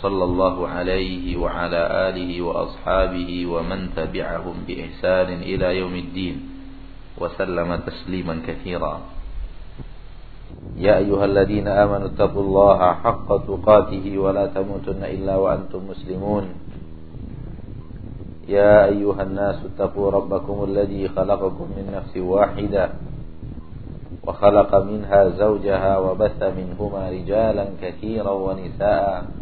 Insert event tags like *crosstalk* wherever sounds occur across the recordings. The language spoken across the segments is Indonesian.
صلى الله عليه وعلى آله وأصحابه ومن تبعهم بإحسان إلى يوم الدين وسلم تسليما كثيرا. يا أيها الذين آمنوا اتقوا الله حق تقاته ولا تموتن إلا وأنتم مسلمون. يا أيها الناس اتقوا ربكم الذي خلقكم من نفس واحدة وخلق منها زوجها وبث منهما رجالا كثيرا ونساء.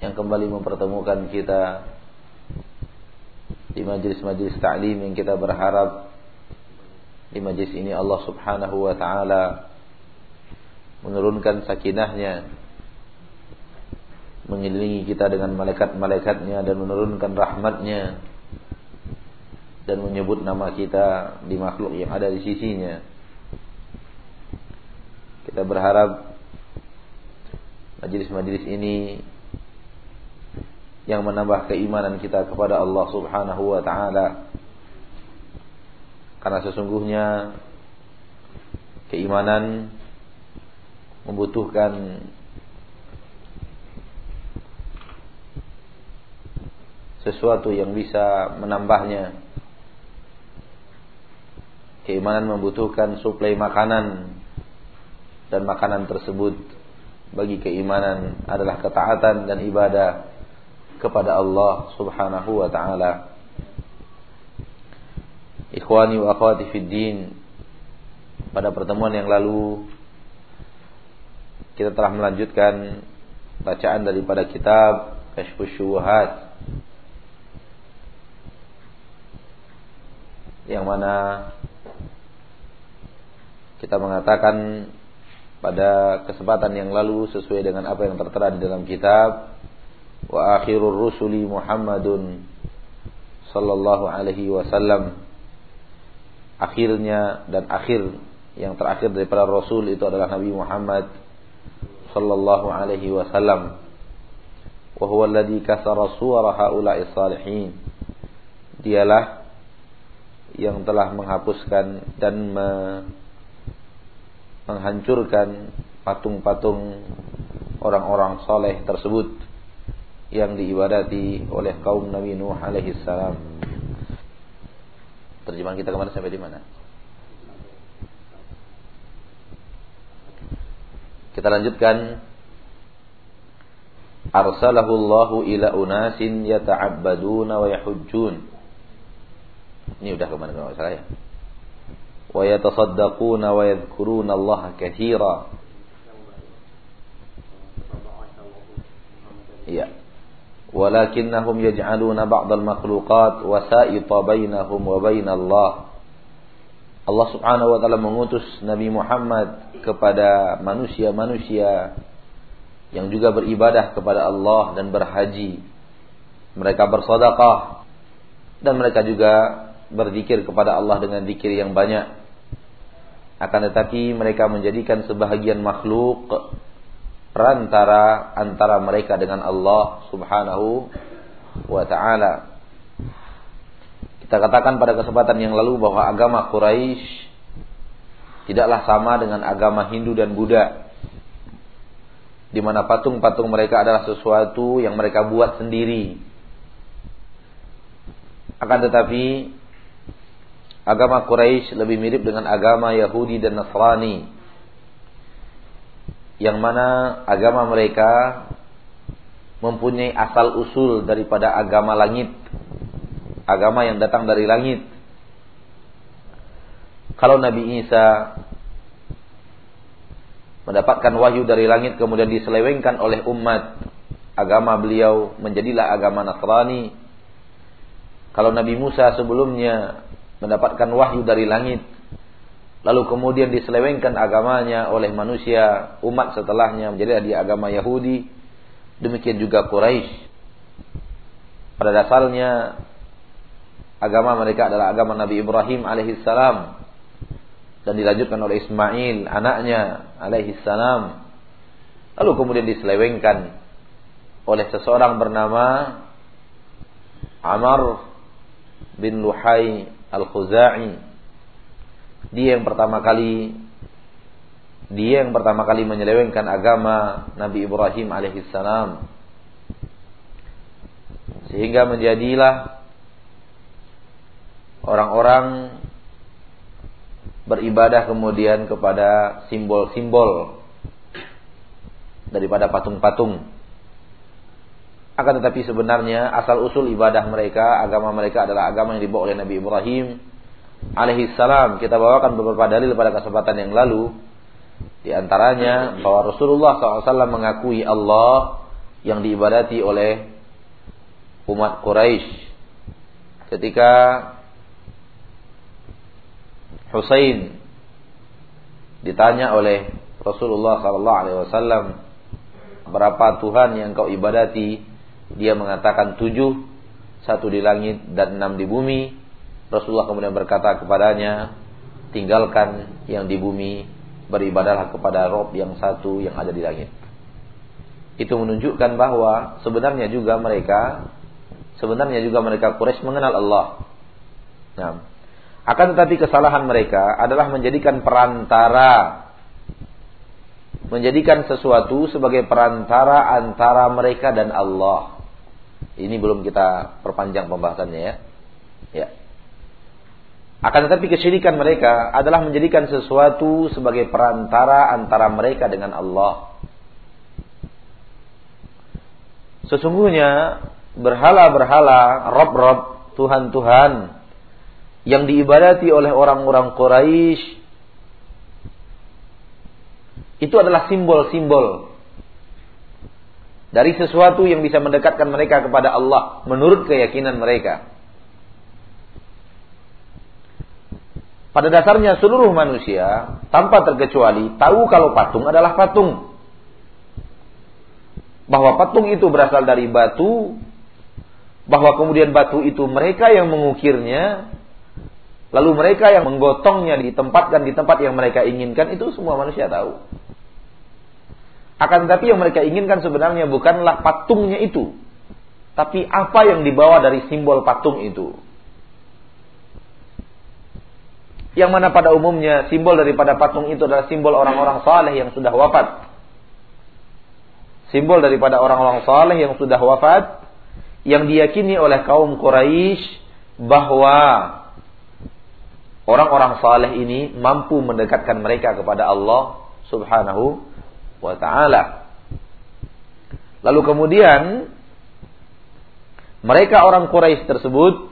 yang kembali mempertemukan kita di majlis-majlis ta'lim yang kita berharap di majlis ini Allah Subhanahu wa taala menurunkan sakinahnya mengelilingi kita dengan malaikat-malaikatnya dan menurunkan rahmatnya dan menyebut nama kita di makhluk yang ada di sisinya. Kita berharap majlis-majlis ini yang menambah keimanan kita kepada Allah Subhanahu wa taala. Karena sesungguhnya keimanan membutuhkan sesuatu yang bisa menambahnya. Keimanan membutuhkan suplai makanan dan makanan tersebut bagi keimanan adalah ketaatan dan ibadah kepada Allah Subhanahu wa taala. Ikhwani wa akhwati fid din. Pada pertemuan yang lalu kita telah melanjutkan bacaan daripada kitab Kashfus Syubuhat yang mana kita mengatakan pada kesempatan yang lalu sesuai dengan apa yang tertera di dalam kitab wa akhirur rusuli Muhammadun sallallahu alaihi wasallam. Akhirnya dan akhir yang terakhir daripada rasul itu adalah Nabi Muhammad sallallahu alaihi wasallam. Wa huwa alladhi kasara suwara haula'i salihin. Dialah yang telah menghapuskan dan me menghancurkan patung-patung orang-orang soleh tersebut yang diibadati oleh kaum Nabi Nuh alaihi salam. Terjemahan kita ke mana sampai di mana? Kita lanjutkan. Arsalahu Allahu ila unasin yata'abbaduna wa yahujjun. Ini udah ke mana kalau saya. Wa yatasaddaquna wa yadhkuruna Allah katsira. Iya walakinnahum yaj'aluna ba'dal makhluqat wasa'ita bainahum wa bainallah Allah Subhanahu wa taala mengutus Nabi Muhammad kepada manusia-manusia yang juga beribadah kepada Allah dan berhaji. Mereka bersedekah dan mereka juga berzikir kepada Allah dengan zikir yang banyak. Akan tetapi mereka menjadikan sebahagian makhluk perantara antara mereka dengan Allah Subhanahu wa taala. Kita katakan pada kesempatan yang lalu bahwa agama Quraisy tidaklah sama dengan agama Hindu dan Buddha. Di mana patung-patung mereka adalah sesuatu yang mereka buat sendiri. Akan tetapi agama Quraisy lebih mirip dengan agama Yahudi dan Nasrani yang mana agama mereka mempunyai asal usul daripada agama langit agama yang datang dari langit. Kalau Nabi Isa mendapatkan wahyu dari langit kemudian diselewengkan oleh umat agama beliau menjadilah agama Nasrani. Kalau Nabi Musa sebelumnya mendapatkan wahyu dari langit lalu kemudian diselewengkan agamanya oleh manusia umat setelahnya menjadi di agama Yahudi. Demikian juga Quraisy pada dasarnya agama mereka adalah agama Nabi Ibrahim alaihissalam. Dan dilanjutkan oleh Ismail anaknya alaihissalam. Lalu kemudian diselewengkan oleh seseorang bernama Amr bin Luhai Al-Khuzai dia yang pertama kali dia yang pertama kali menyelewengkan agama Nabi Ibrahim alaihissalam sehingga menjadilah orang-orang beribadah kemudian kepada simbol-simbol daripada patung-patung. Akan tetapi sebenarnya asal usul ibadah mereka agama mereka adalah agama yang dibawa oleh Nabi Ibrahim alaihi salam. Kita bawakan beberapa dalil pada kesempatan yang lalu. Di antaranya bahwa Rasulullah SAW mengakui Allah yang diibadati oleh umat Quraisy. Ketika Husain ditanya oleh Rasulullah SAW berapa Tuhan yang kau ibadati? Dia mengatakan tujuh satu di langit dan enam di bumi Rasulullah kemudian berkata kepadanya, tinggalkan yang di bumi, beribadahlah kepada Rob yang satu yang ada di langit. Itu menunjukkan bahwa sebenarnya juga mereka, sebenarnya juga mereka Quraisy mengenal Allah. Nah, akan tetapi kesalahan mereka adalah menjadikan perantara menjadikan sesuatu sebagai perantara antara mereka dan Allah. Ini belum kita perpanjang pembahasannya ya. Ya. Akan tetapi kesyirikan mereka adalah menjadikan sesuatu sebagai perantara antara mereka dengan Allah. Sesungguhnya berhala-berhala, rob-rob, Tuhan-Tuhan yang diibadati oleh orang-orang Quraisy itu adalah simbol-simbol dari sesuatu yang bisa mendekatkan mereka kepada Allah menurut keyakinan mereka. Pada dasarnya seluruh manusia tanpa terkecuali tahu kalau patung adalah patung. Bahwa patung itu berasal dari batu, bahwa kemudian batu itu mereka yang mengukirnya, lalu mereka yang menggotongnya ditempatkan di tempat yang mereka inginkan, itu semua manusia tahu. Akan tetapi yang mereka inginkan sebenarnya bukanlah patungnya itu, tapi apa yang dibawa dari simbol patung itu. Yang mana pada umumnya simbol daripada patung itu adalah simbol orang-orang saleh yang sudah wafat. Simbol daripada orang-orang saleh yang sudah wafat yang diyakini oleh kaum Quraisy bahwa orang-orang saleh ini mampu mendekatkan mereka kepada Allah Subhanahu wa taala. Lalu kemudian mereka orang Quraisy tersebut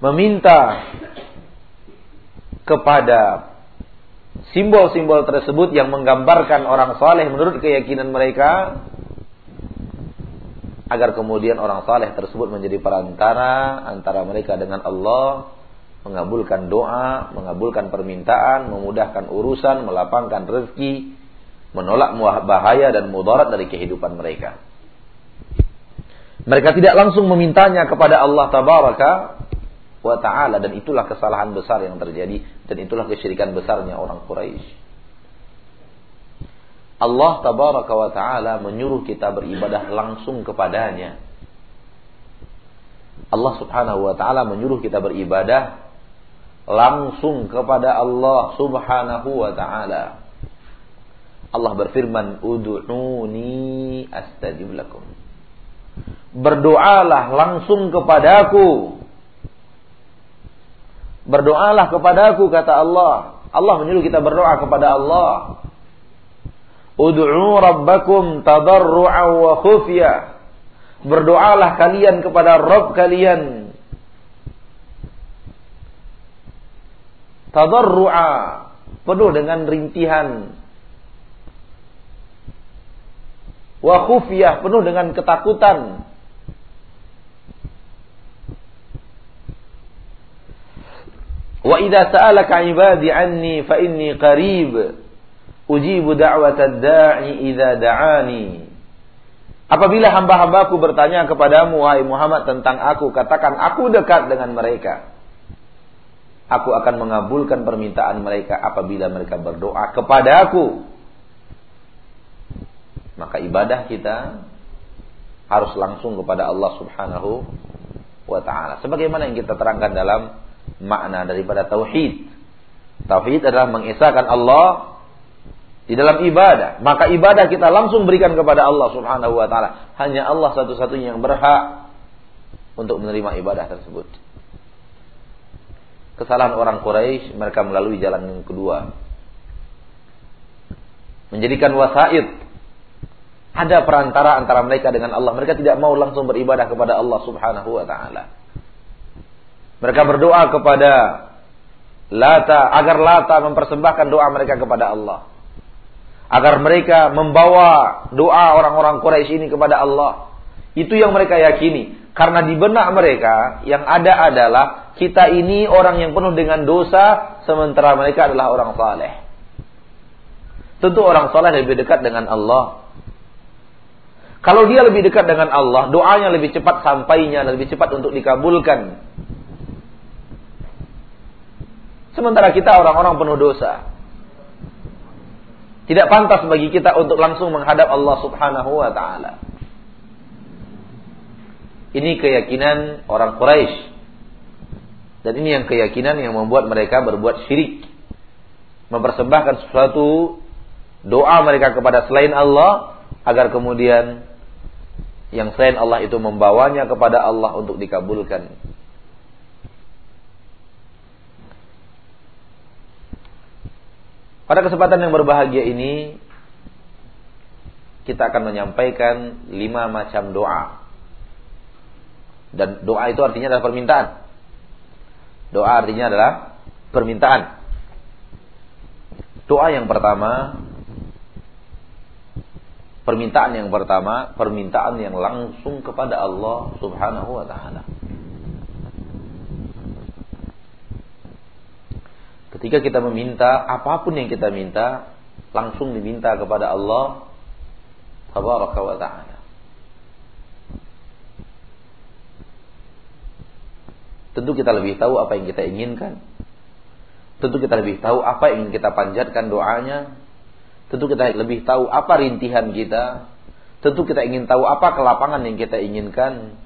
meminta kepada simbol-simbol tersebut yang menggambarkan orang saleh menurut keyakinan mereka agar kemudian orang saleh tersebut menjadi perantara antara mereka dengan Allah mengabulkan doa, mengabulkan permintaan, memudahkan urusan, melapangkan rezeki, menolak bahaya dan mudarat dari kehidupan mereka. Mereka tidak langsung memintanya kepada Allah tabaraka wa taala dan itulah kesalahan besar yang terjadi dan itulah kesyirikan besarnya orang Quraisy. Allah tabaraka wa taala menyuruh kita beribadah langsung kepadanya. Allah Subhanahu wa taala menyuruh kita beribadah langsung kepada Allah Subhanahu wa taala. Allah berfirman, "Ud'uni astajib lakum." Berdoalah langsung kepadaku Berdoalah kepadaku kata Allah. Allah menyuruh kita berdoa kepada Allah. Ud'u rabbakum tadarru'an wa khufya. Berdoalah kalian kepada Rob kalian. Tadarru'a. Penuh dengan rintihan. Wa khufiyah. Penuh dengan ketakutan. Wa idza sa'alaka 'ibadi 'anni fa inni qarib ujibu da'watad da'i idza da'ani. Apabila hamba-hambaku bertanya kepadamu wahai Muhammad tentang aku, katakan aku dekat dengan mereka. Aku akan mengabulkan permintaan mereka apabila mereka berdoa kepada aku. Maka ibadah kita harus langsung kepada Allah Subhanahu wa taala. Sebagaimana yang kita terangkan dalam makna daripada tauhid. Tauhid adalah mengesahkan Allah di dalam ibadah. Maka ibadah kita langsung berikan kepada Allah Subhanahu wa taala. Hanya Allah satu-satunya yang berhak untuk menerima ibadah tersebut. Kesalahan orang Quraisy mereka melalui jalan yang kedua. Menjadikan wasaid ada perantara antara mereka dengan Allah. Mereka tidak mau langsung beribadah kepada Allah Subhanahu wa taala. Mereka berdoa kepada Lata agar Lata mempersembahkan doa mereka kepada Allah. Agar mereka membawa doa orang-orang Quraisy ini kepada Allah. Itu yang mereka yakini. Karena di benak mereka yang ada adalah kita ini orang yang penuh dengan dosa sementara mereka adalah orang saleh. Tentu orang saleh lebih dekat dengan Allah. Kalau dia lebih dekat dengan Allah, doanya lebih cepat sampainya, lebih cepat untuk dikabulkan. Sementara kita orang-orang penuh dosa. Tidak pantas bagi kita untuk langsung menghadap Allah Subhanahu wa taala. Ini keyakinan orang Quraisy. Dan ini yang keyakinan yang membuat mereka berbuat syirik. Mempersembahkan sesuatu doa mereka kepada selain Allah agar kemudian yang selain Allah itu membawanya kepada Allah untuk dikabulkan. Pada kesempatan yang berbahagia ini kita akan menyampaikan lima macam doa. Dan doa itu artinya adalah permintaan. Doa artinya adalah permintaan. Doa yang pertama permintaan yang pertama, permintaan yang langsung kepada Allah Subhanahu wa taala. Ketika kita meminta apa pun yang kita minta, langsung diminta kepada Allah Tabaraka wa taala. Tentu kita lebih tahu apa yang kita inginkan. Tentu kita lebih tahu apa yang kita panjatkan doanya. Tentu kita lebih tahu apa rintihan kita. Tentu kita ingin tahu apa kelapangan yang kita inginkan.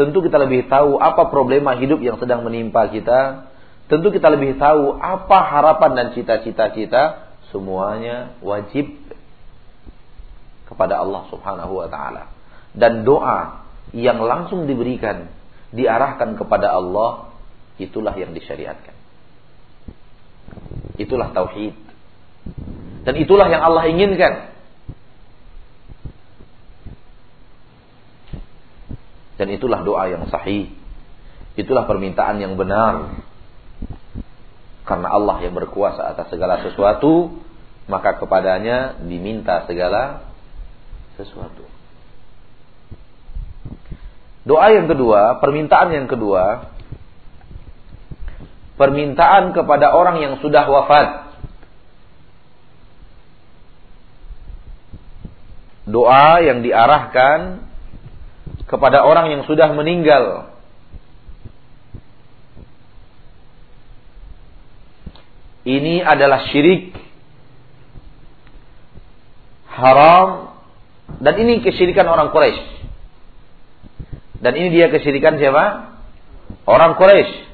Tentu kita lebih tahu apa problema hidup yang sedang menimpa kita tentu kita lebih tahu apa harapan dan cita-cita kita semuanya wajib kepada Allah Subhanahu wa taala. Dan doa yang langsung diberikan diarahkan kepada Allah itulah yang disyariatkan. Itulah tauhid. Dan itulah yang Allah inginkan. Dan itulah doa yang sahih. Itulah permintaan yang benar karena Allah yang berkuasa atas segala sesuatu, maka kepadanya diminta segala sesuatu. Doa yang kedua, permintaan yang kedua, permintaan kepada orang yang sudah wafat. Doa yang diarahkan kepada orang yang sudah meninggal ini adalah syirik haram dan ini kesyirikan orang Quraisy. Dan ini dia kesyirikan siapa? Orang Quraisy.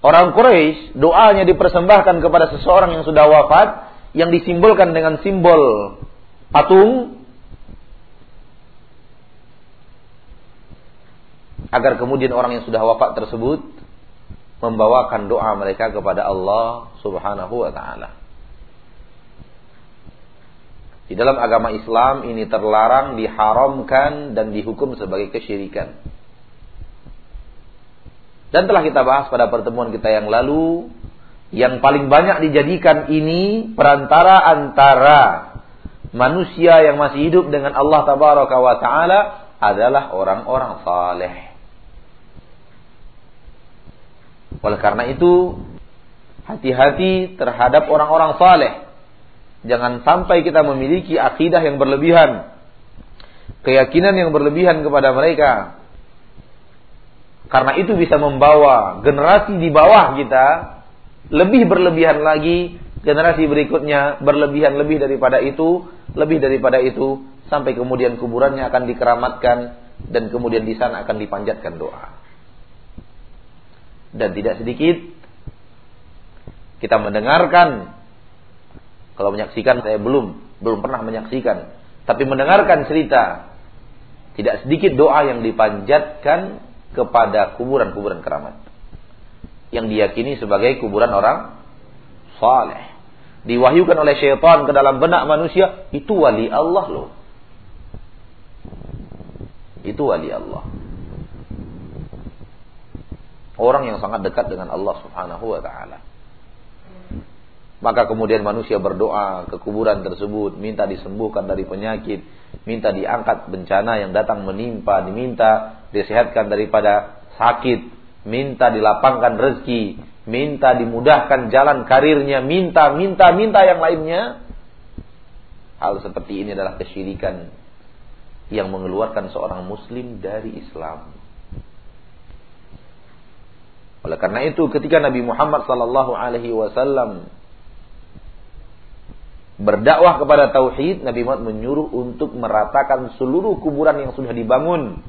Orang Quraisy doanya dipersembahkan kepada seseorang yang sudah wafat yang disimbolkan dengan simbol patung agar kemudian orang yang sudah wafat tersebut membawakan doa mereka kepada Allah Subhanahu wa taala. Di dalam agama Islam ini terlarang, diharamkan dan dihukum sebagai kesyirikan. Dan telah kita bahas pada pertemuan kita yang lalu, yang paling banyak dijadikan ini perantara antara manusia yang masih hidup dengan Allah tabaraka wa taala adalah orang-orang saleh. Oleh karena itu, hati-hati terhadap orang-orang saleh Jangan sampai kita memiliki akidah yang berlebihan. Keyakinan yang berlebihan kepada mereka. Karena itu bisa membawa generasi di bawah kita lebih berlebihan lagi, generasi berikutnya berlebihan lebih daripada itu, lebih daripada itu, sampai kemudian kuburannya akan dikeramatkan dan kemudian di sana akan dipanjatkan doa. Dan tidak sedikit kita mendengarkan kalau menyaksikan saya belum, belum pernah menyaksikan. Tapi mendengarkan cerita, tidak sedikit doa yang dipanjatkan kepada kuburan-kuburan keramat. Yang diyakini sebagai kuburan orang saleh. Diwahyukan oleh syaitan ke dalam benak manusia, itu wali Allah loh. Itu wali Allah. Orang yang sangat dekat dengan Allah Subhanahu wa taala. Maka kemudian manusia berdoa ke kuburan tersebut, minta disembuhkan dari penyakit, minta diangkat bencana yang datang menimpa, diminta disehatkan daripada sakit, minta dilapangkan rezeki, minta dimudahkan jalan karirnya, minta, minta, minta yang lainnya. Hal seperti ini adalah kesyirikan yang mengeluarkan seorang muslim dari Islam. Oleh karena itu ketika Nabi Muhammad sallallahu alaihi wasallam berdakwah kepada tauhid, Nabi Muhammad menyuruh untuk meratakan seluruh kuburan yang sudah dibangun.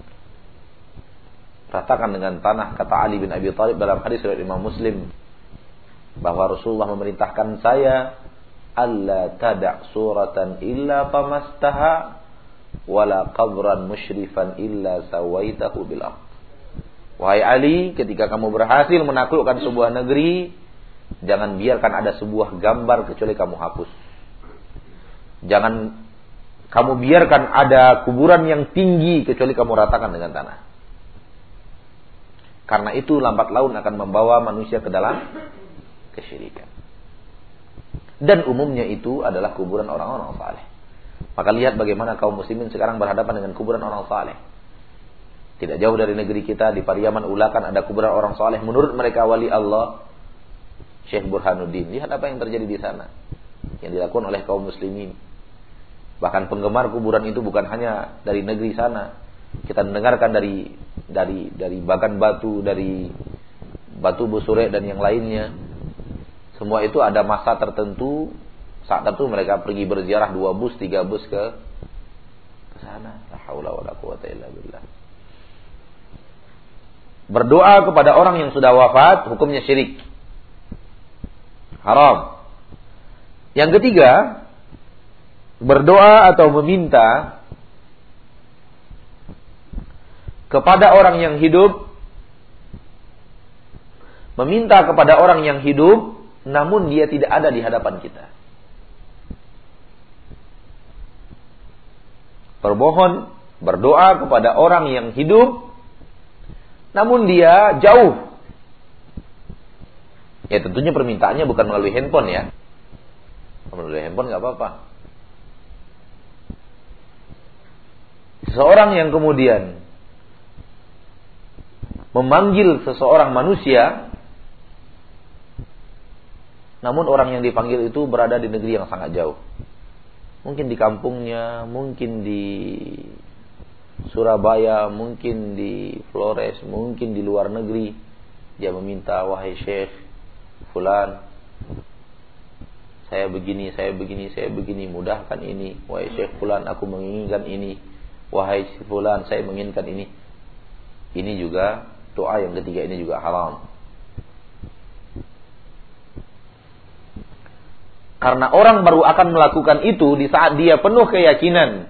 Ratakan dengan tanah kata Ali bin Abi Thalib dalam hadis riwayat Imam Muslim bahwa Rasulullah memerintahkan saya alla tada' suratan illa pamastaha wala qabran musyrifan illa sawaitahu bil Wahai Ali, ketika kamu berhasil menaklukkan sebuah negeri, jangan biarkan ada sebuah gambar kecuali kamu hapus. Jangan kamu biarkan ada kuburan yang tinggi kecuali kamu ratakan dengan tanah. Karena itu lambat laun akan membawa manusia ke dalam kesyirikan. Dan umumnya itu adalah kuburan orang-orang saleh. Maka lihat bagaimana kaum muslimin sekarang berhadapan dengan kuburan orang saleh. Tidak jauh dari negeri kita di Pariaman Ulakan ada kuburan orang saleh. Menurut mereka wali Allah Syekh Burhanuddin. Lihat apa yang terjadi di sana. Yang dilakukan oleh kaum muslimin. Bahkan penggemar kuburan itu bukan hanya dari negeri sana. Kita mendengarkan dari dari dari Bagan Batu, dari Batu Busure dan yang lainnya. Semua itu ada masa tertentu saat tertentu mereka pergi berziarah dua bus, tiga bus ke ke sana. La haula quwata. Berdoa kepada orang yang sudah wafat hukumnya syirik. Haram. Yang ketiga, berdoa atau meminta kepada orang yang hidup meminta kepada orang yang hidup namun dia tidak ada di hadapan kita. Berbohon, berdoa kepada orang yang hidup namun dia jauh. Ya tentunya permintaannya bukan melalui handphone ya. Melalui handphone nggak apa-apa. Seseorang yang kemudian memanggil seseorang manusia namun orang yang dipanggil itu berada di negeri yang sangat jauh. Mungkin di kampungnya, mungkin di Surabaya, mungkin di Flores, mungkin di luar negeri. Dia meminta, wahai Syekh, Fulan, saya begini, saya begini, saya begini, mudahkan ini. Wahai Syekh Fulan, aku menginginkan ini wahai si fulan saya menginginkan ini ini juga doa yang ketiga ini juga haram karena orang baru akan melakukan itu di saat dia penuh keyakinan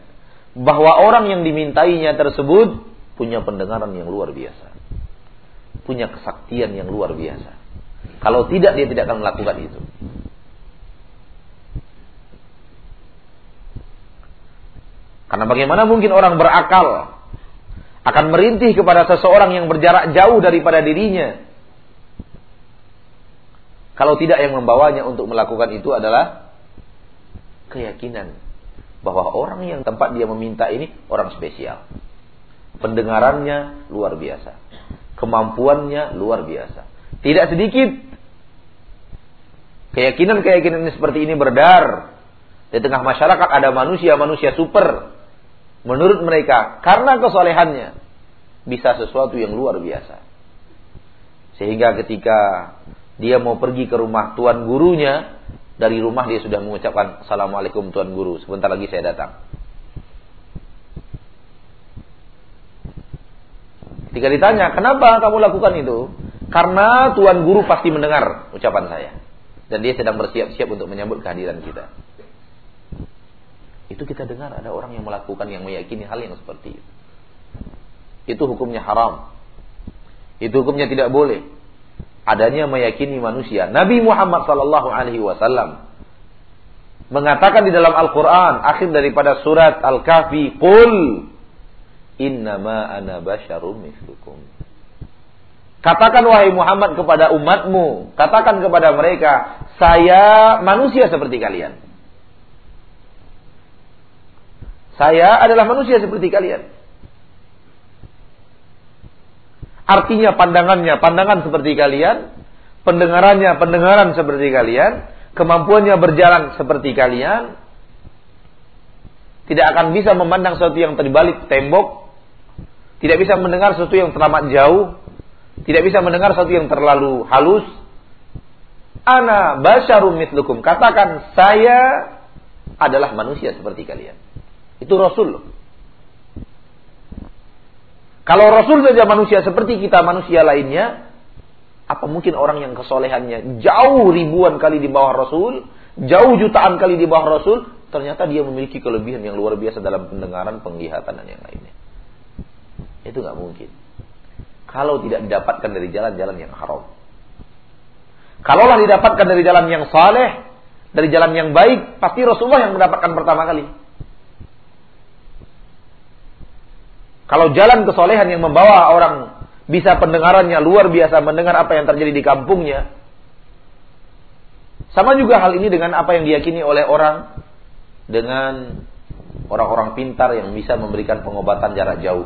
bahwa orang yang dimintainya tersebut punya pendengaran yang luar biasa. Punya kesaktian yang luar biasa. Kalau tidak dia tidak akan melakukan itu. Karena bagaimana mungkin orang berakal akan merintih kepada seseorang yang berjarak jauh daripada dirinya. Kalau tidak yang membawanya untuk melakukan itu adalah keyakinan bahwa orang yang tempat dia meminta ini orang spesial. Pendengarannya luar biasa. Kemampuannya luar biasa. Tidak sedikit keyakinan-keyakinan seperti ini berdar. Di tengah masyarakat ada manusia-manusia super. Menurut mereka, karena kesolehannya, bisa sesuatu yang luar biasa. Sehingga ketika dia mau pergi ke rumah tuan gurunya, dari rumah dia sudah mengucapkan Assalamualaikum Tuan Guru, sebentar lagi saya datang. Ketika ditanya, kenapa kamu lakukan itu? Karena Tuan Guru pasti mendengar ucapan saya. Dan dia sedang bersiap-siap untuk menyambut kehadiran kita. Itu kita dengar ada orang yang melakukan, yang meyakini hal yang seperti itu. Itu hukumnya haram. Itu hukumnya tidak boleh adanya meyakini manusia. Nabi Muhammad sallallahu alaihi wasallam mengatakan di dalam Al-Qur'an akhir daripada surat Al-Kahfi, "Qul innama ana basyarum mislukum." Katakan wahai Muhammad kepada umatmu, katakan kepada mereka, saya manusia seperti kalian. Saya adalah manusia seperti kalian. Artinya pandangannya, pandangan seperti kalian. Pendengarannya, pendengaran seperti kalian. Kemampuannya berjalan seperti kalian. Tidak akan bisa memandang sesuatu yang terbalik tembok. Tidak bisa mendengar sesuatu yang teramat jauh. Tidak bisa mendengar sesuatu yang terlalu halus. Ana basyarum mitlukum. Katakan saya adalah manusia seperti kalian. Itu Rasul. Kalau Rasul saja manusia seperti kita manusia lainnya, apa mungkin orang yang kesolehannya jauh ribuan kali di bawah Rasul, jauh jutaan kali di bawah Rasul, ternyata dia memiliki kelebihan yang luar biasa dalam pendengaran, penglihatan dan yang lainnya. Itu nggak mungkin. Kalau tidak didapatkan dari jalan-jalan yang haram. Kalaulah didapatkan dari jalan yang saleh, dari jalan yang baik, pasti Rasulullah yang mendapatkan pertama kali. Kalau jalan kesolehan yang membawa orang bisa pendengarannya luar biasa mendengar apa yang terjadi di kampungnya. Sama juga hal ini dengan apa yang diyakini oleh orang dengan orang-orang pintar yang bisa memberikan pengobatan jarak jauh.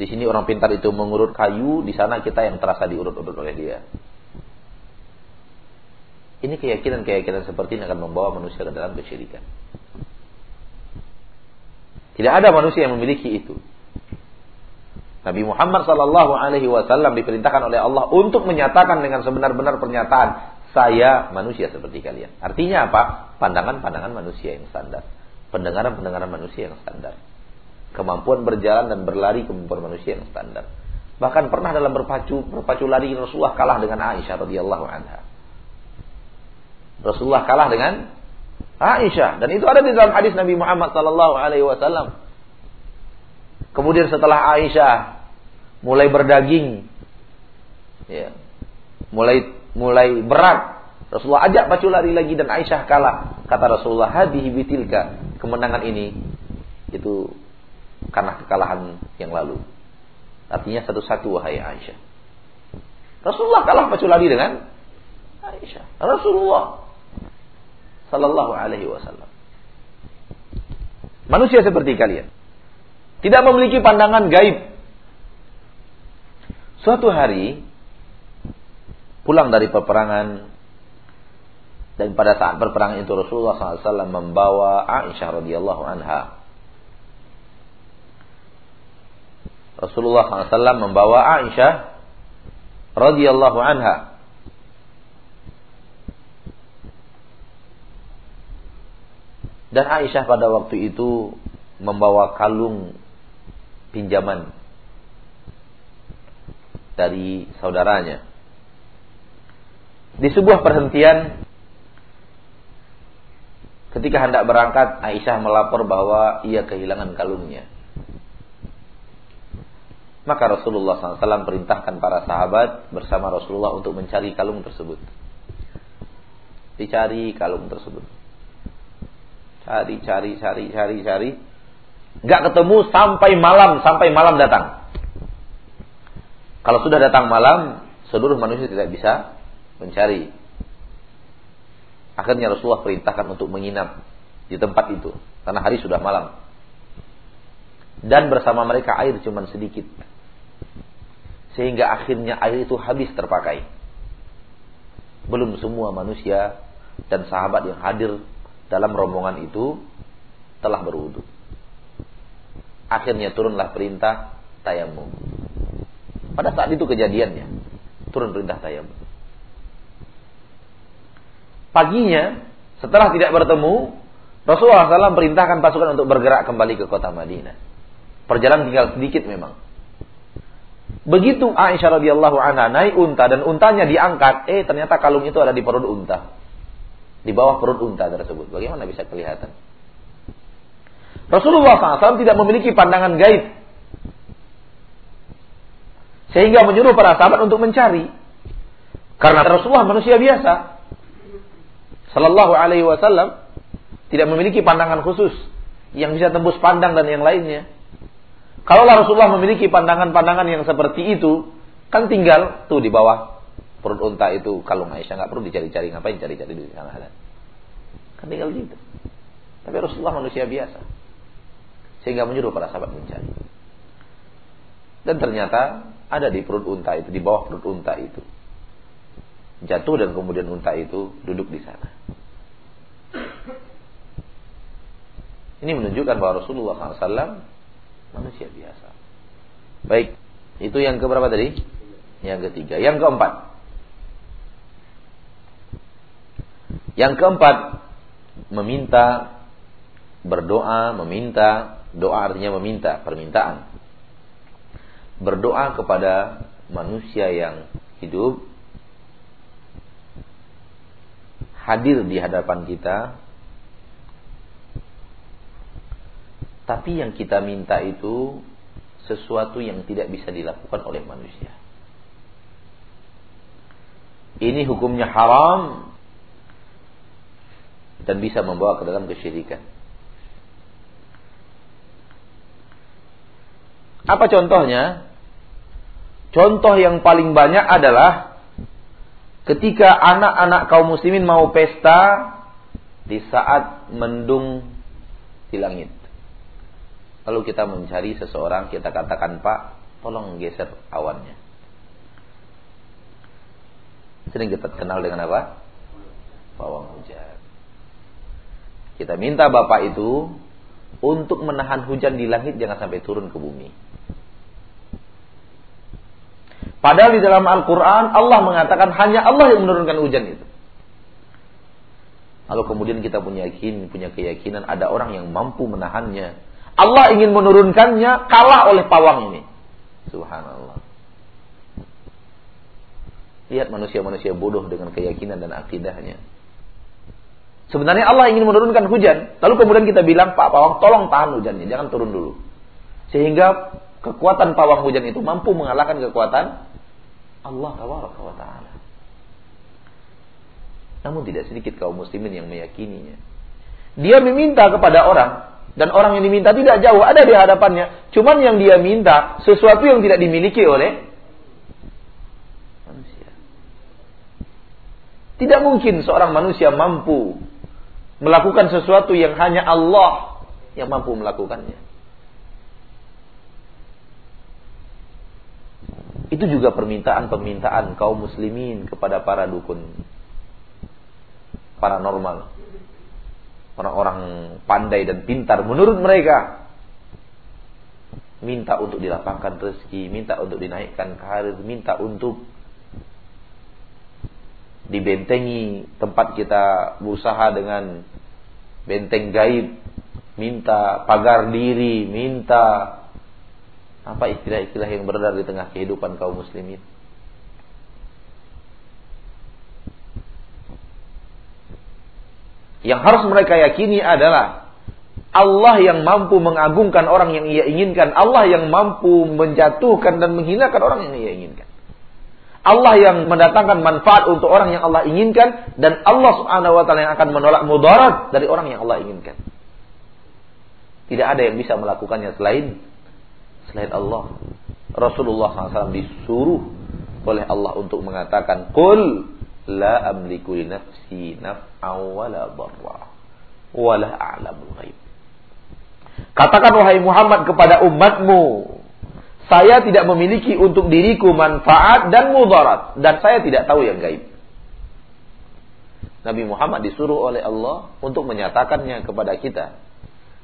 Di sini orang pintar itu mengurut kayu, di sana kita yang terasa diurut-urut oleh dia. Ini keyakinan-keyakinan seperti ini akan membawa manusia ke dalam kesyirikan. Tidak ada manusia yang memiliki itu. Nabi Muhammad Sallallahu Alaihi Wasallam diperintahkan oleh Allah untuk menyatakan dengan sebenar-benar pernyataan saya manusia seperti kalian. Artinya apa? Pandangan-pandangan manusia yang standar, pendengaran-pendengaran manusia yang standar, kemampuan berjalan dan berlari kemampuan manusia yang standar. Bahkan pernah dalam berpacu berpacu lari Rasulullah kalah dengan Aisyah radhiyallahu anha. Rasulullah kalah dengan Aisyah dan itu ada di dalam hadis Nabi Muhammad sallallahu alaihi wasallam. Kemudian setelah Aisyah mulai berdaging ya, mulai mulai berat, Rasulullah ajak pacu lari lagi dan Aisyah kalah. Kata Rasulullah, "Hadhihi bitilka." Kemenangan ini itu karena kekalahan yang lalu. Artinya satu-satu wahai Aisyah. Rasulullah kalah pacu lari dengan Aisyah. Rasulullah Sallallahu Alaihi Wasallam. Manusia seperti kalian. Tidak memiliki pandangan gaib. Suatu hari, pulang dari peperangan, dan pada saat peperangan itu Rasulullah SAW membawa Aisyah radhiyallahu anha. Rasulullah SAW membawa Aisyah radhiyallahu anha Dan Aisyah pada waktu itu membawa kalung pinjaman dari saudaranya. Di sebuah perhentian ketika hendak berangkat Aisyah melapor bahwa ia kehilangan kalungnya. Maka Rasulullah SAW perintahkan para sahabat bersama Rasulullah untuk mencari kalung tersebut. Dicari kalung tersebut Cari, cari, cari, cari, cari. Gak ketemu sampai malam, sampai malam datang. Kalau sudah datang malam, seluruh manusia tidak bisa mencari. Akhirnya Rasulullah perintahkan untuk menginap di tempat itu karena hari sudah malam. Dan bersama mereka air cuma sedikit. Sehingga akhirnya air itu habis terpakai. Belum semua manusia dan sahabat yang hadir dalam rombongan itu telah berwudu. Akhirnya turunlah perintah tayamum. Pada saat itu kejadiannya turun perintah tayamum. Paginya setelah tidak bertemu Rasulullah SAW perintahkan pasukan untuk bergerak kembali ke kota Madinah. Perjalanan tinggal sedikit memang. Begitu Aisyah radhiyallahu anha naik unta dan untanya diangkat, eh ternyata kalung itu ada di perut unta. Di bawah perut unta tersebut. Bagaimana bisa kelihatan? Rasulullah SAW tidak memiliki pandangan gaib. Sehingga menyuruh para sahabat untuk mencari. Karena Rasulullah manusia biasa. Sallallahu alaihi wasallam tidak memiliki pandangan khusus yang bisa tembus pandang dan yang lainnya. Kalau Rasulullah memiliki pandangan-pandangan yang seperti itu, kan tinggal tuh di bawah perut unta itu kalung Aisyah nggak perlu dicari-cari ngapain cari-cari di sana Kan tinggal gitu. Tapi Rasulullah manusia biasa. Sehingga menyuruh para sahabat mencari. Dan ternyata ada di perut unta itu, di bawah perut unta itu. Jatuh dan kemudian unta itu duduk di sana. Ini menunjukkan bahwa Rasulullah SAW manusia biasa. Baik, itu yang keberapa tadi? Yang ketiga. Yang keempat. Yang keempat, meminta, berdoa, meminta, doa artinya meminta, permintaan. Berdoa kepada manusia yang hidup, hadir di hadapan kita, Tapi yang kita minta itu sesuatu yang tidak bisa dilakukan oleh manusia. Ini hukumnya haram dan bisa membawa ke dalam kesyirikan. Apa contohnya? Contoh yang paling banyak adalah ketika anak-anak kaum muslimin mau pesta di saat mendung di langit. Lalu kita mencari seseorang, kita katakan, Pak, tolong geser awannya. Sering kita kenal dengan apa? Pawang hujan. Kita minta Bapak itu untuk menahan hujan di langit jangan sampai turun ke bumi. Padahal di dalam Al-Quran Allah mengatakan hanya Allah yang menurunkan hujan itu. Lalu kemudian kita punya yakin, punya keyakinan ada orang yang mampu menahannya Allah ingin menurunkannya kalah oleh pawang ini. Subhanallah. Lihat manusia-manusia bodoh dengan keyakinan dan akidahnya. Sebenarnya Allah ingin menurunkan hujan. Lalu kemudian kita bilang, Pak Pawang tolong tahan hujannya. Jangan turun dulu. Sehingga kekuatan pawang hujan itu mampu mengalahkan kekuatan Allah Taala. Namun tidak sedikit kaum muslimin yang meyakininya. Dia meminta kepada orang dan orang yang diminta tidak jauh, ada di hadapannya. Cuman yang dia minta sesuatu yang tidak dimiliki oleh manusia. Tidak mungkin seorang manusia mampu melakukan sesuatu yang hanya Allah yang mampu melakukannya. Itu juga permintaan-permintaan kaum muslimin kepada para dukun paranormal orang-orang pandai dan pintar menurut mereka minta untuk dilapangkan rezeki, minta untuk dinaikkan karir, minta untuk dibentengi tempat kita berusaha dengan benteng gaib, minta pagar diri, minta apa istilah-istilah yang beredar di tengah kehidupan kaum muslimin. Yang harus mereka yakini adalah Allah yang mampu mengagungkan orang yang ia inginkan. Allah yang mampu menjatuhkan dan menghinakan orang yang ia inginkan. Allah yang mendatangkan manfaat untuk orang yang Allah inginkan dan Allah Subhanahu wa taala yang akan menolak mudarat dari orang yang Allah inginkan. Tidak ada yang bisa melakukannya selain selain Allah. Rasulullah SAW disuruh oleh Allah untuk mengatakan, "Qul la amliku li nafsi naf'an wala dharra wala a'lamul ghaib." Katakan wahai Muhammad kepada umatmu, saya tidak memiliki untuk diriku manfaat dan mudarat dan saya tidak tahu yang gaib. Nabi Muhammad disuruh oleh Allah untuk menyatakannya kepada kita.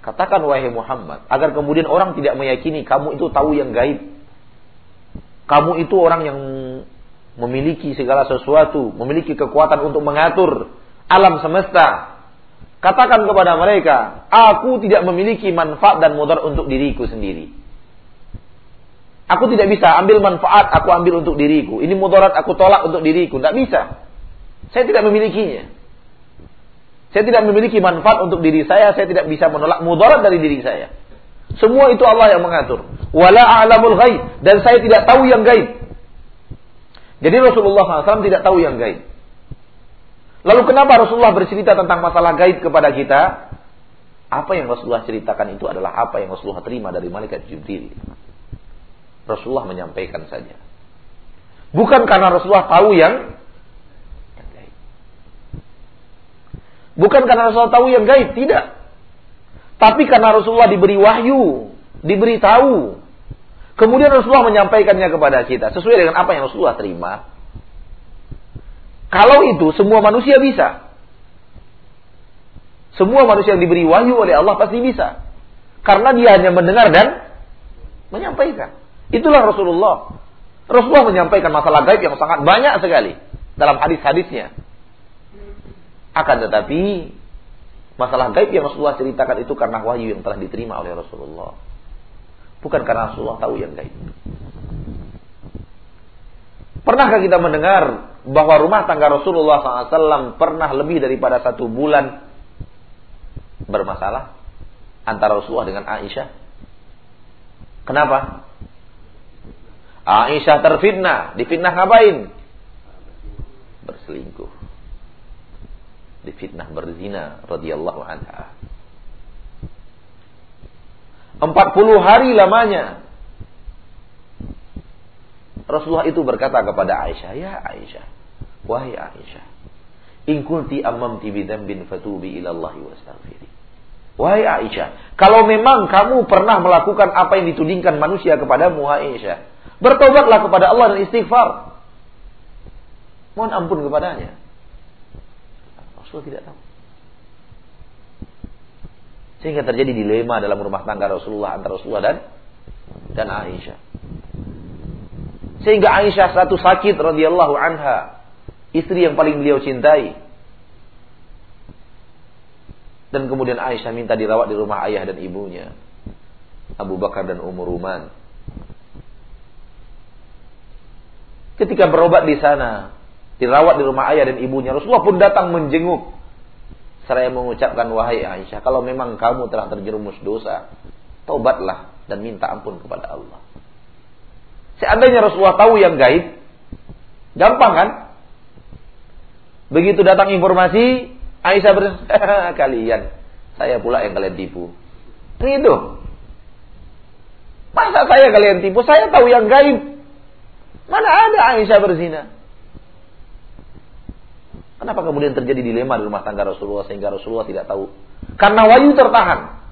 Katakan wahai Muhammad, agar kemudian orang tidak meyakini kamu itu tahu yang gaib. Kamu itu orang yang memiliki segala sesuatu, memiliki kekuatan untuk mengatur alam semesta. Katakan kepada mereka, aku tidak memiliki manfaat dan mudarat untuk diriku sendiri. Aku tidak bisa ambil manfaat, aku ambil untuk diriku. Ini mudarat aku tolak untuk diriku. Tidak bisa. Saya tidak memilikinya. Saya tidak memiliki manfaat untuk diri saya, saya tidak bisa menolak mudarat dari diri saya. Semua itu Allah yang mengatur. Wala a'lamul ghaib dan saya tidak tahu yang gaib. Jadi Rasulullah SAW tidak tahu yang gaib. Lalu kenapa Rasulullah bercerita tentang masalah gaib kepada kita? Apa yang Rasulullah ceritakan itu adalah apa yang Rasulullah terima dari malaikat Jibril. Rasulullah menyampaikan saja. Bukan karena Rasulullah tahu yang Bukan karena Rasulullah tahu yang gaib, tidak. Tapi karena Rasulullah diberi wahyu, diberi tahu. Kemudian Rasulullah menyampaikannya kepada kita sesuai dengan apa yang Rasulullah terima. Kalau itu semua manusia bisa. Semua manusia yang diberi wahyu oleh Allah pasti bisa. Karena dia hanya mendengar dan menyampaikan. Itulah Rasulullah. Rasulullah menyampaikan masalah gaib yang sangat banyak sekali dalam hadis-hadisnya. Akan tetapi masalah gaib yang Rasulullah ceritakan itu karena wahyu yang telah diterima oleh Rasulullah. Bukan karena Rasulullah tahu yang gaib. Pernahkah kita mendengar bahwa rumah tangga Rasulullah SAW pernah lebih daripada satu bulan bermasalah antara Rasulullah dengan Aisyah? Kenapa? Aisyah terfitnah. Difitnah ngapain? Berselingkuh difitnah berzina radhiyallahu anha. 40 hari lamanya Rasulullah itu berkata kepada Aisyah, "Ya Aisyah, wahai Aisyah, in kunti amamti bidzambin fatubi ila Allah wastaghfiri." Wahai Aisyah, kalau memang kamu pernah melakukan apa yang ditudingkan manusia kepadamu, Aisyah, bertobatlah kepada Allah dan istighfar. Mohon ampun kepadanya. Rasulullah tidak tahu. Sehingga terjadi dilema dalam rumah tangga Rasulullah antara Rasulullah dan dan Aisyah. Sehingga Aisyah satu sakit radhiyallahu anha, istri yang paling beliau cintai. Dan kemudian Aisyah minta dirawat di rumah ayah dan ibunya. Abu Bakar dan Umar Ruman. Ketika berobat di sana, dirawat di rumah ayah dan ibunya. Rasulullah pun datang menjenguk. Seraya mengucapkan, wahai Aisyah, kalau memang kamu telah terjerumus dosa, taubatlah dan minta ampun kepada Allah. Seandainya Rasulullah tahu yang gaib, gampang kan? Begitu datang informasi, Aisyah berkata, *laughs* kalian, saya pula yang kalian tipu. Itu. Masa saya kalian tipu? Saya tahu yang gaib. Mana ada Aisyah berzina? Kenapa kemudian terjadi dilema di rumah tangga Rasulullah sehingga Rasulullah tidak tahu? Karena wahyu tertahan.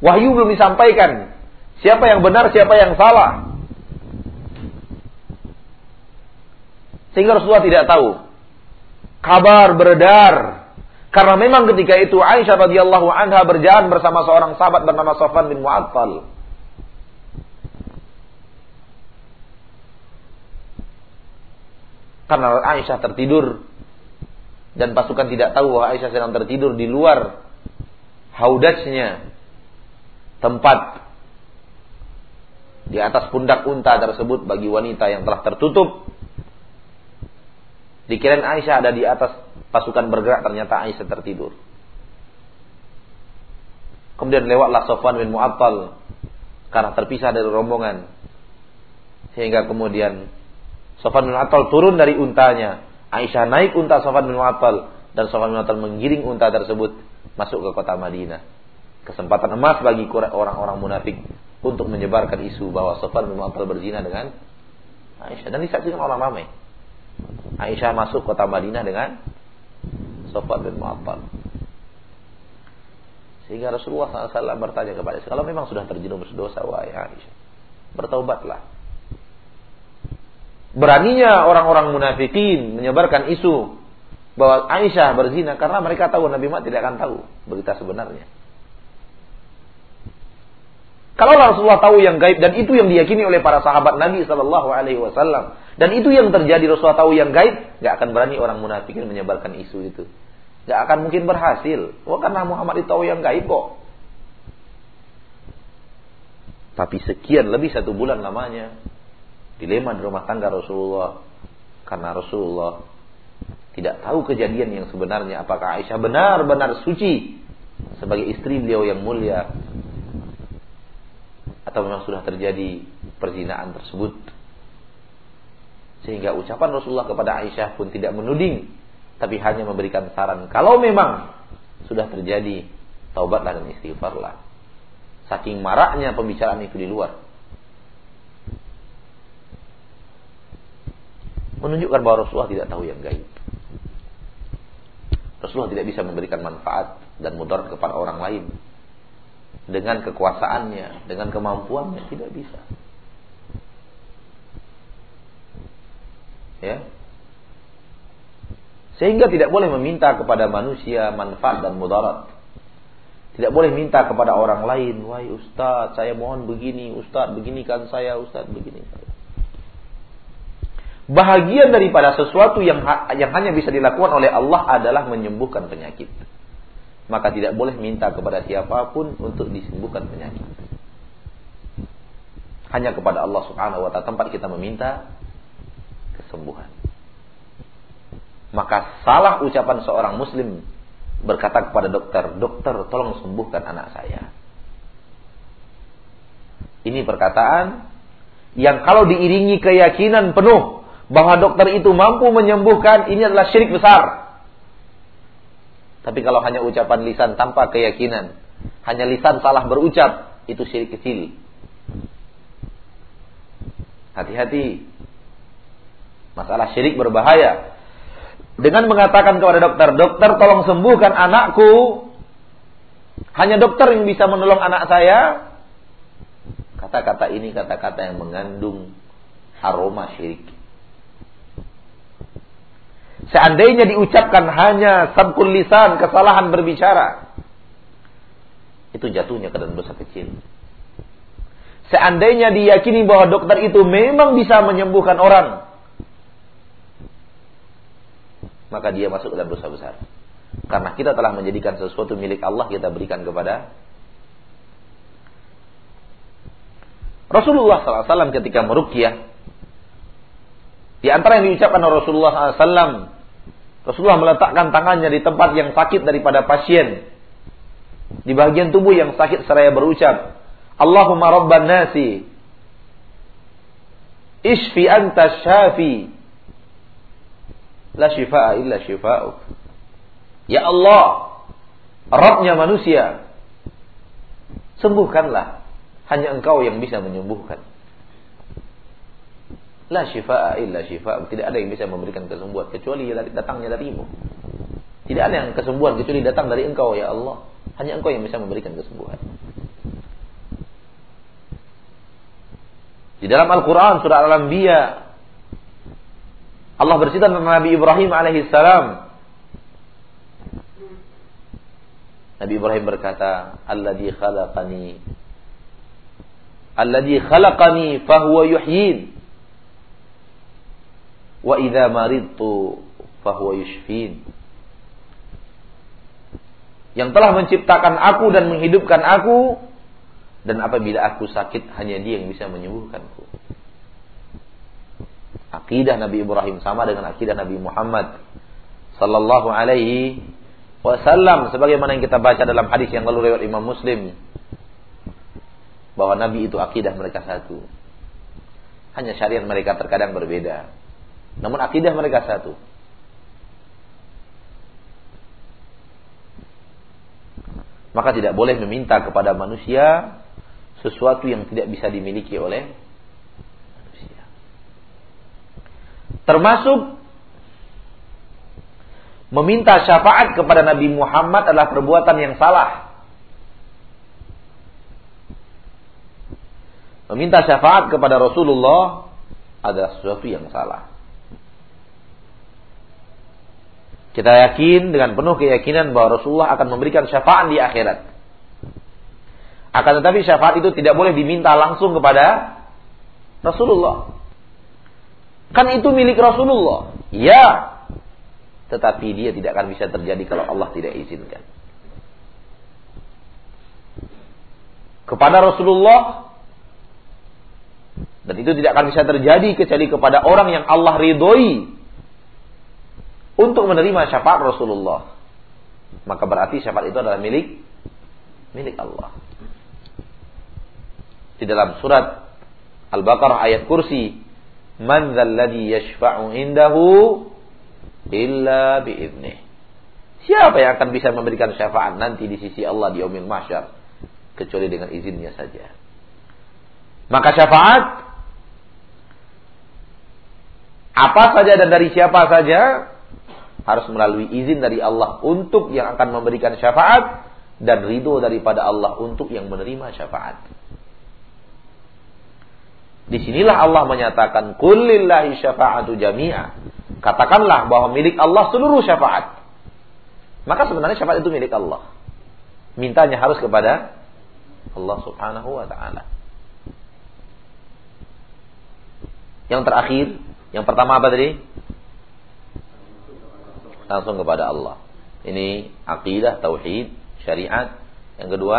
Wahyu belum disampaikan. Siapa yang benar, siapa yang salah. Sehingga Rasulullah tidak tahu. Kabar beredar. Karena memang ketika itu Aisyah radhiyallahu anha berjalan bersama seorang sahabat bernama Sofan bin Mu'attal. Karena Aisyah tertidur. Dan pasukan tidak tahu bahwa Aisyah sedang tertidur di luar haudajnya tempat di atas pundak unta tersebut bagi wanita yang telah tertutup. Dikirain Aisyah ada di atas pasukan bergerak ternyata Aisyah tertidur. Kemudian lewatlah Sofwan bin Mu'attal karena terpisah dari rombongan. Sehingga kemudian Sofwan bin Mu'attal turun dari untanya Aisyah naik unta Sofan bin Mu'attal dan Sofan bin Mu'attal menggiring unta tersebut masuk ke kota Madinah. Kesempatan emas bagi orang-orang munafik untuk menyebarkan isu bahwa Sofwan bin Mu'attal berzina dengan Aisyah dan disaksikan orang ramai. Aisyah masuk kota Madinah dengan Sofwan bin Mu'attal. Sehingga Rasulullah SAW bertanya kepada Aisyah, kalau memang sudah terjerumus dosa, wahai Aisyah, bertaubatlah. Beraninya orang-orang munafikin menyebarkan isu bahwa Aisyah berzina karena mereka tahu Nabi Muhammad tidak akan tahu berita sebenarnya. Kalau Rasulullah tahu yang gaib dan itu yang diyakini oleh para sahabat Nabi Shallallahu Alaihi Wasallam dan itu yang terjadi Rasulullah tahu yang gaib, nggak akan berani orang munafikin menyebarkan isu itu, nggak akan mungkin berhasil. Wah karena Muhammad itu tahu yang gaib kok. Tapi sekian lebih satu bulan lamanya dilema di rumah tangga Rasulullah. Karena Rasulullah tidak tahu kejadian yang sebenarnya. Apakah Aisyah benar-benar suci? Sebagai istri beliau yang mulia. Atau memang sudah terjadi perzinaan tersebut. Sehingga ucapan Rasulullah kepada Aisyah pun tidak menuding. Tapi hanya memberikan saran kalau memang sudah terjadi taubatlah dan istighfarlah. Saking maraknya pembicaraan itu di luar menunjukkan bahwa Rasulullah tidak tahu yang gaib Rasulullah tidak bisa memberikan manfaat dan mudarat kepada orang lain dengan kekuasaannya, dengan kemampuannya tidak bisa. Ya. Sehingga tidak boleh meminta kepada manusia manfaat dan mudarat. Tidak boleh minta kepada orang lain, "Wahai ustaz, saya mohon begini, ustaz beginikan saya, ustaz begini saya." Bahagian daripada sesuatu yang yang hanya bisa dilakukan oleh Allah adalah menyembuhkan penyakit maka tidak boleh minta kepada siapa pun untuk disembuhkan penyakit. Hanya kepada Allah Subhanahu wa taala tempat kita meminta kesembuhan. Maka salah ucapan seorang muslim berkata kepada dokter, "Dokter, tolong sembuhkan anak saya." Ini perkataan yang kalau diiringi keyakinan penuh bahwa dokter itu mampu menyembuhkan, ini adalah syirik besar. Tapi kalau hanya ucapan lisan tanpa keyakinan, hanya lisan salah berucap, itu syirik kecil. Hati-hati. Masalah syirik berbahaya. Dengan mengatakan kepada dokter, dokter tolong sembuhkan anakku. Hanya dokter yang bisa menolong anak saya. Kata-kata ini kata-kata yang mengandung aroma syirik. Seandainya diucapkan hanya sabkul lisan, kesalahan berbicara. Itu jatuhnya ke dalam dosa kecil. Seandainya diyakini bahwa dokter itu memang bisa menyembuhkan orang. Maka dia masuk ke dalam dosa besar. Karena kita telah menjadikan sesuatu milik Allah kita berikan kepada Rasulullah SAW ketika merukyah di antara yang diucapkan Rasulullah SAW Rasulullah meletakkan tangannya di tempat yang sakit daripada pasien. Di bagian tubuh yang sakit seraya berucap, Allahumma rabban nasi, ishfi anta syafi, la shifa'a illa shifa'uk. Ya Allah, Rabbnya manusia, sembuhkanlah. Hanya engkau yang bisa menyembuhkan. La syifa'a illa syifa' Tidak ada yang bisa memberikan kesembuhan kecuali datangnya darimu. Tidak ada yang kesembuhan kecuali datang dari engkau ya Allah. Hanya engkau yang bisa memberikan kesembuhan. Di dalam Al-Quran surah Al-Anbiya Allah bercerita tentang Nabi Ibrahim alaihissalam. Nabi Ibrahim berkata, "Alladzi khalaqani Alladzi khalaqani fahuwa yuhyin." Wa idza maridtu fahuwa yushfin. Yang telah menciptakan aku dan menghidupkan aku dan apabila aku sakit hanya Dia yang bisa menyembuhkanku. Akidah Nabi Ibrahim sama dengan akidah Nabi Muhammad sallallahu alaihi wasallam sebagaimana yang kita baca dalam hadis yang lalu lewat Imam Muslim bahwa Nabi itu akidah mereka satu. Hanya syariat mereka terkadang berbeda. Namun akidah mereka satu. Maka tidak boleh meminta kepada manusia sesuatu yang tidak bisa dimiliki oleh manusia. Termasuk meminta syafaat kepada Nabi Muhammad adalah perbuatan yang salah. Meminta syafaat kepada Rasulullah adalah sesuatu yang salah. Kita yakin dengan penuh keyakinan bahwa Rasulullah akan memberikan syafaat di akhirat. Akan tetapi syafaat itu tidak boleh diminta langsung kepada Rasulullah. Kan itu milik Rasulullah. Ya. Tetapi dia tidak akan bisa terjadi kalau Allah tidak izinkan. Kepada Rasulullah dan itu tidak akan bisa terjadi kecuali kepada orang yang Allah ridhoi untuk menerima syafaat Rasulullah. Maka berarti syafaat itu adalah milik milik Allah. Di dalam surat Al-Baqarah ayat kursi, "Man dzalladzi yashfa'u indahu illa bi'idnih." Siapa yang akan bisa memberikan syafaat nanti di sisi Allah di yaumil mahsyar kecuali dengan izinnya saja. Maka syafaat apa saja dan dari siapa saja harus melalui izin dari Allah untuk yang akan memberikan syafaat dan ridho daripada Allah untuk yang menerima syafaat. Di sinilah Allah menyatakan kulillahi syafa'atu jami'a. Katakanlah bahwa milik Allah seluruh syafaat. Maka sebenarnya syafaat itu milik Allah. Mintanya harus kepada Allah Subhanahu wa taala. Yang terakhir, yang pertama apa tadi? Langsung kepada Allah. Ini akidah, tauhid, syariat. Yang kedua,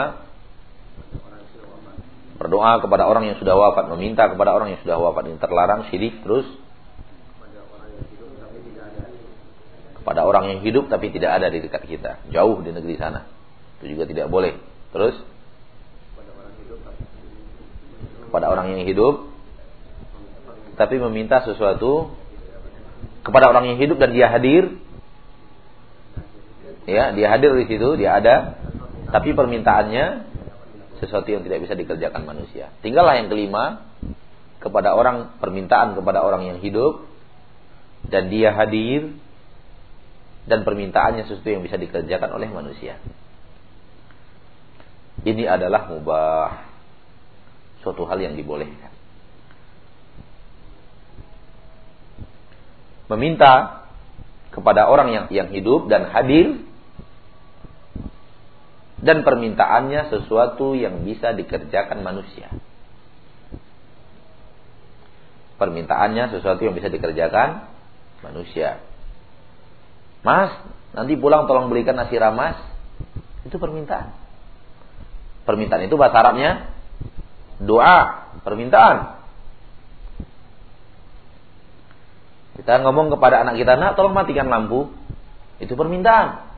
berdoa kepada orang yang sudah wafat, meminta kepada orang yang sudah wafat. Ini terlarang syirik terus kepada orang yang hidup tapi tidak ada di dekat kita, jauh di negeri sana. Itu juga tidak boleh. Terus kepada orang yang hidup tapi meminta sesuatu kepada orang yang hidup dan dia hadir ya dia hadir di situ dia ada. Tapi permintaannya sesuatu yang tidak bisa dikerjakan manusia. Tinggallah yang kelima kepada orang permintaan kepada orang yang hidup dan dia hadir dan permintaannya sesuatu yang bisa dikerjakan oleh manusia. Ini adalah mubah suatu hal yang dibolehkan. Meminta kepada orang yang yang hidup dan hadir dan permintaannya sesuatu yang bisa dikerjakan manusia. Permintaannya sesuatu yang bisa dikerjakan manusia. Mas, nanti pulang tolong belikan nasi ramas. Itu permintaan. Permintaan itu bahasa Arabnya doa, permintaan. Kita ngomong kepada anak kita, "Nak, tolong matikan lampu." Itu permintaan.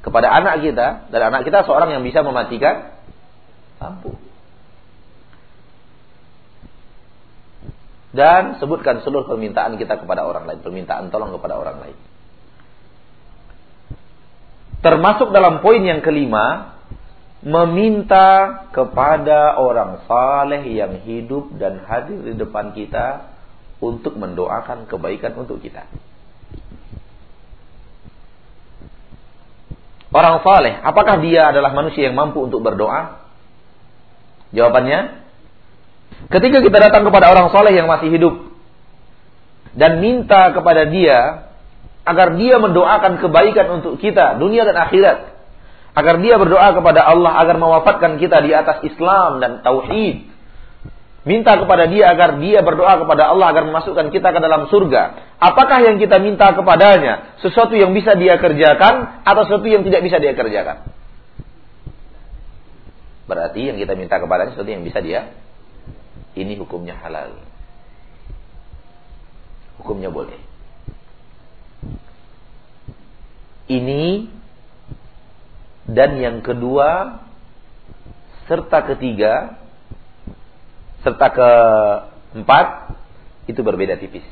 Kepada anak kita dan anak kita seorang yang bisa mematikan lampu. Dan sebutkan seluruh permintaan kita kepada orang lain, permintaan tolong kepada orang lain. Termasuk dalam poin yang kelima, meminta kepada orang saleh yang hidup dan hadir di depan kita untuk mendoakan kebaikan untuk kita. Orang saleh, apakah dia adalah manusia yang mampu untuk berdoa? Jawabannya, ketika kita datang kepada orang saleh yang masih hidup dan minta kepada dia agar dia mendoakan kebaikan untuk kita dunia dan akhirat, agar dia berdoa kepada Allah agar mewafatkan kita di atas Islam dan tauhid, Minta kepada dia agar dia berdoa kepada Allah agar memasukkan kita ke dalam surga. Apakah yang kita minta kepadanya sesuatu yang bisa dia kerjakan atau sesuatu yang tidak bisa dia kerjakan? Berarti yang kita minta kepadanya sesuatu yang bisa dia ini hukumnya halal. Hukumnya boleh. Ini dan yang kedua serta ketiga serta keempat itu berbeda tipis.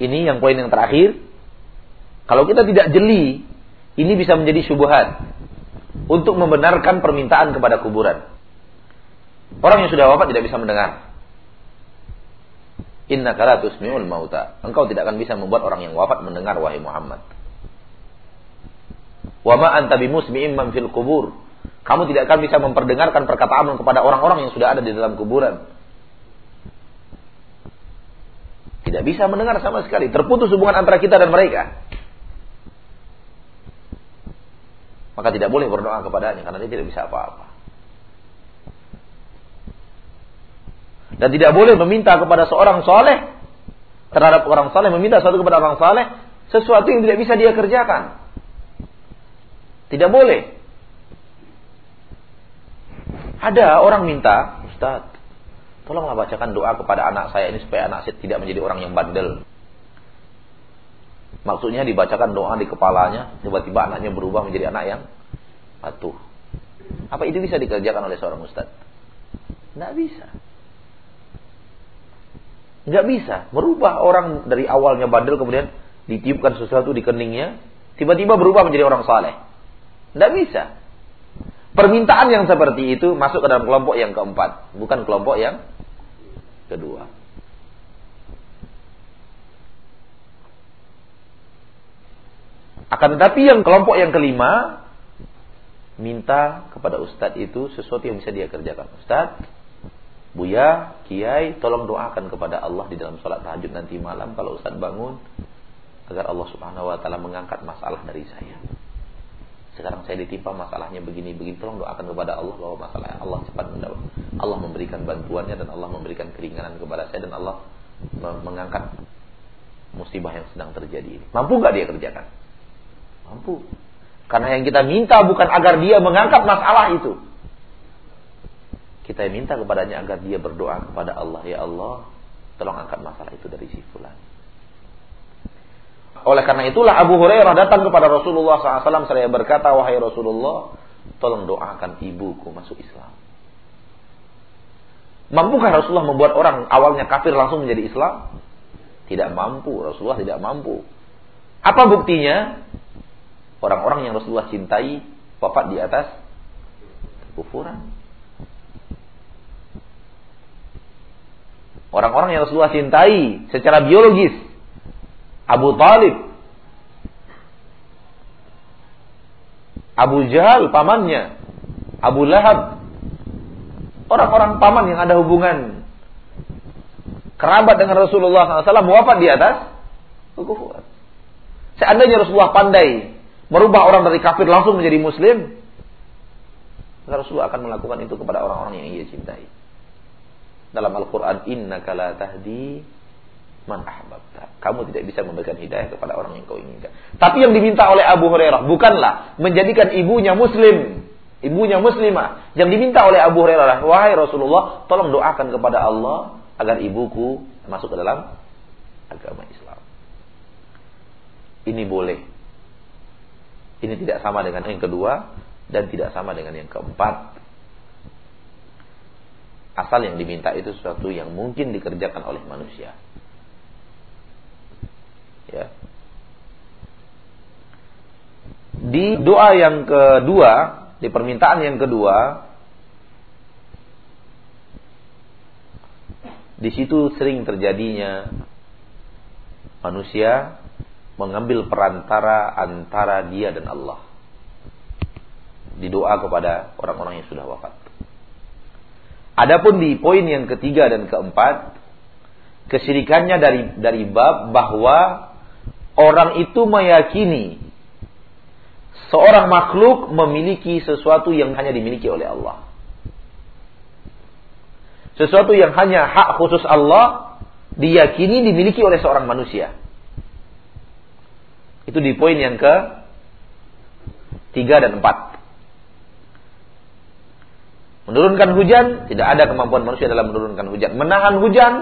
Ini yang poin yang terakhir Kalau kita tidak jeli, ini bisa menjadi syubhat untuk membenarkan permintaan kepada kuburan. Orang yang sudah wafat tidak bisa mendengar. Inna kala tusmi'ul mauta. Engkau tidak akan bisa membuat orang yang wafat mendengar wahai Muhammad. Wa ma anta fil kubur. Kamu tidak akan bisa memperdengarkan perkataan kepada orang-orang yang sudah ada di dalam kuburan. Tidak bisa mendengar sama sekali. Terputus hubungan antara kita dan mereka. Maka tidak boleh berdoa kepadanya karena dia tidak bisa apa-apa. Dan tidak boleh meminta kepada seorang soleh terhadap orang soleh, meminta sesuatu kepada orang soleh, sesuatu yang tidak bisa dia kerjakan. Tidak boleh. Ada orang minta, Ustaz, tolonglah bacakan doa kepada anak saya ini supaya anak saya tidak menjadi orang yang bandel. Maksudnya dibacakan doa di kepalanya, tiba-tiba anaknya berubah menjadi anak yang patuh. Apa itu bisa dikerjakan oleh seorang ustaz? Tidak bisa. Nggak bisa. Merubah orang dari awalnya bandel kemudian ditiupkan sesuatu di keningnya. Tiba-tiba berubah menjadi orang saleh. Nggak bisa. Permintaan yang seperti itu masuk ke dalam kelompok yang keempat. Bukan kelompok yang kedua. Akan tetapi yang kelompok yang kelima minta kepada ustadz itu sesuatu yang bisa dia kerjakan. Ustadz, Buya, Kiai, tolong doakan kepada Allah di dalam sholat tahajud nanti malam kalau Ustaz bangun agar Allah Subhanahu wa taala mengangkat masalah dari saya. Sekarang saya ditimpa masalahnya begini-begini, tolong doakan kepada Allah bahwa masalah Allah cepat mendapat. Allah memberikan bantuannya dan Allah memberikan keringanan kepada saya dan Allah mengangkat musibah yang sedang terjadi ini. Mampu nggak dia kerjakan? Mampu. Karena yang kita minta bukan agar dia mengangkat masalah itu, kita minta kepadanya agar dia berdoa kepada Allah, ya Allah, tolong angkat masalah itu dari si fulan. Oleh karena itulah Abu Hurairah datang kepada Rasulullah SAW saya berkata, wahai Rasulullah, tolong doakan ibuku masuk Islam. Mampukah Rasulullah membuat orang awalnya kafir langsung menjadi Islam? Tidak mampu, Rasulullah tidak mampu. Apa buktinya? Orang-orang yang Rasulullah cintai wafat di atas kufuran. Orang-orang yang Rasulullah cintai secara biologis. Abu Talib. Abu Jahal pamannya. Abu Lahab. Orang-orang paman yang ada hubungan kerabat dengan Rasulullah SAW wafat di atas kekufuran. Seandainya Rasulullah pandai merubah orang dari kafir langsung menjadi muslim, Rasulullah akan melakukan itu kepada orang-orang yang ia cintai dalam Al-Quran innaka la tahdi man ahbabta. Kamu tidak bisa memberikan hidayah kepada orang yang kau inginkan. Tapi yang diminta oleh Abu Hurairah bukanlah menjadikan ibunya muslim, ibunya muslimah. Yang diminta oleh Abu Hurairah, wahai Rasulullah, tolong doakan kepada Allah agar ibuku masuk ke dalam agama Islam. Ini boleh. Ini tidak sama dengan yang kedua dan tidak sama dengan yang keempat. Asal yang diminta itu sesuatu yang mungkin dikerjakan oleh manusia. Ya. Di doa yang kedua, di permintaan yang kedua, di situ sering terjadinya manusia mengambil perantara antara dia dan Allah. Di doa kepada orang-orang yang sudah wafat. Adapun di poin yang ketiga dan keempat, kesyirikannya dari dari bab bahwa orang itu meyakini seorang makhluk memiliki sesuatu yang hanya dimiliki oleh Allah. Sesuatu yang hanya hak khusus Allah diyakini dimiliki oleh seorang manusia. Itu di poin yang ke tiga dan empat. Menurunkan hujan, tidak ada kemampuan manusia dalam menurunkan hujan. Menahan hujan,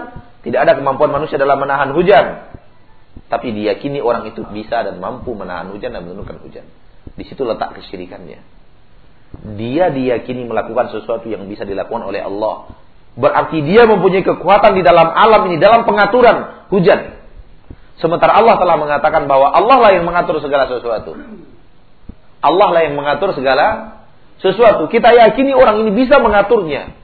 tidak ada kemampuan manusia dalam menahan hujan. Tapi diyakini orang itu bisa dan mampu menahan hujan dan menurunkan hujan. Di situ letak kesyirikannya. Dia diyakini melakukan sesuatu yang bisa dilakukan oleh Allah. Berarti dia mempunyai kekuatan di dalam alam ini, dalam pengaturan hujan. Sementara Allah telah mengatakan bahwa Allah lah yang mengatur segala sesuatu. Allah lah yang mengatur segala sesuatu. Kita yakini orang ini bisa mengaturnya.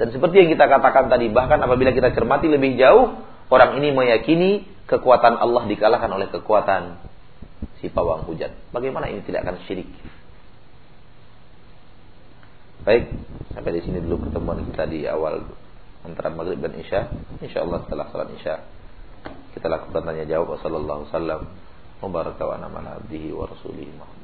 Dan seperti yang kita katakan tadi, bahkan apabila kita cermati lebih jauh, orang ini meyakini kekuatan Allah dikalahkan oleh kekuatan si pawang hujan. Bagaimana ini tidak akan syirik? Baik, sampai di sini dulu pertemuan kita di awal antara maghrib dan isya. Insyaallah setelah salat isya kita lakukan tanya jawab. Wassalamualaikum warahmatullahi wabarakatuh. Wa baraka wa nama abdihi wa rasulihi Muhammad.